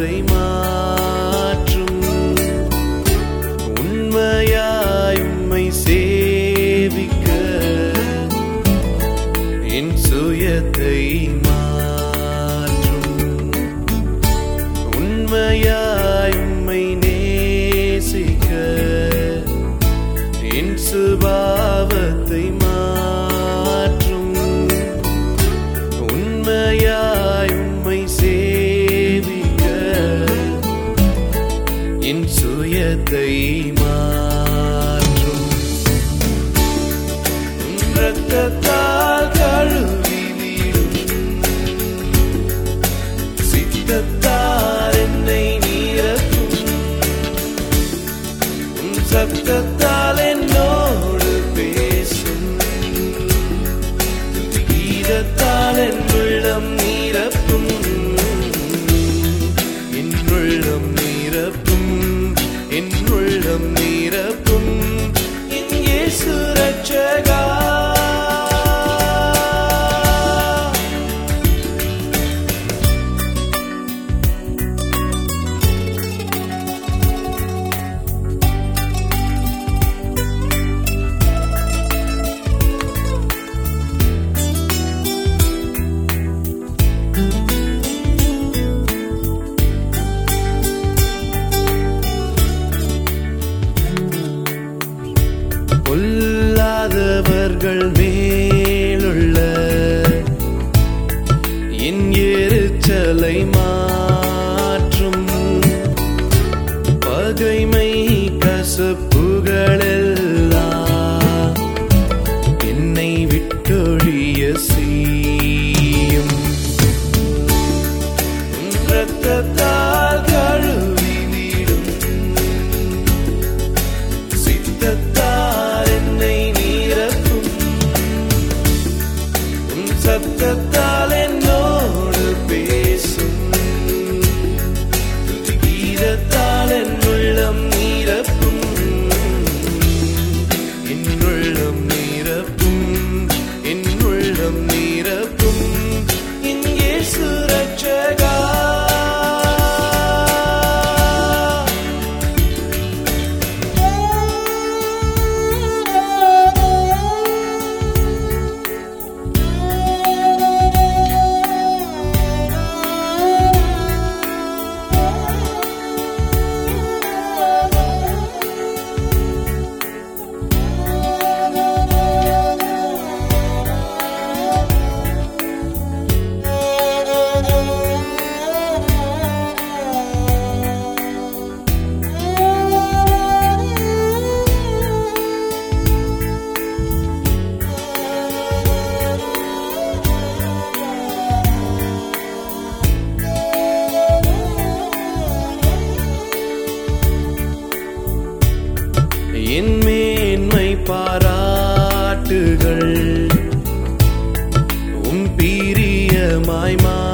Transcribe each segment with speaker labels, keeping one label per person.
Speaker 1: they. உள்ளத்தை மாற்றும். ரத்தத்தால் கழுவிடும் சித்தத்தால் என்னை நீரக்கும் சத்தத்தால் என்னோடு பேசும். கீதத்தால் என்ன need a இதத்தால் என் உள்ளம் நீரப்ப my mind.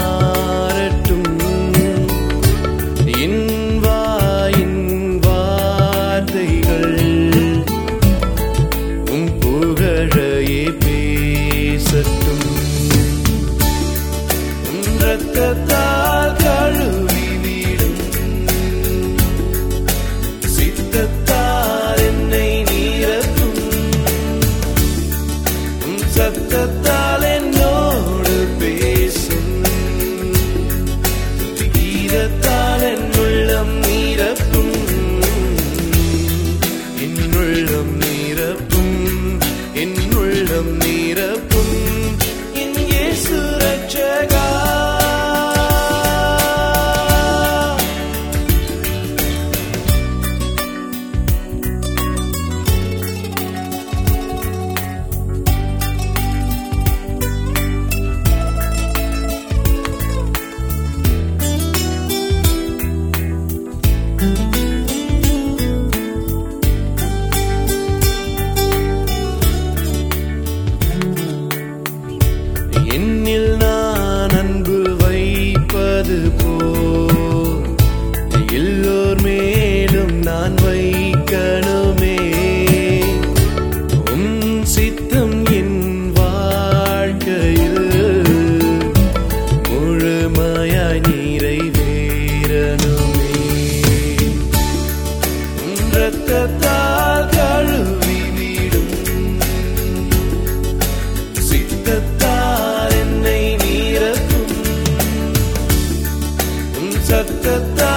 Speaker 1: சத்தத்தால் என்னோடு பேசும்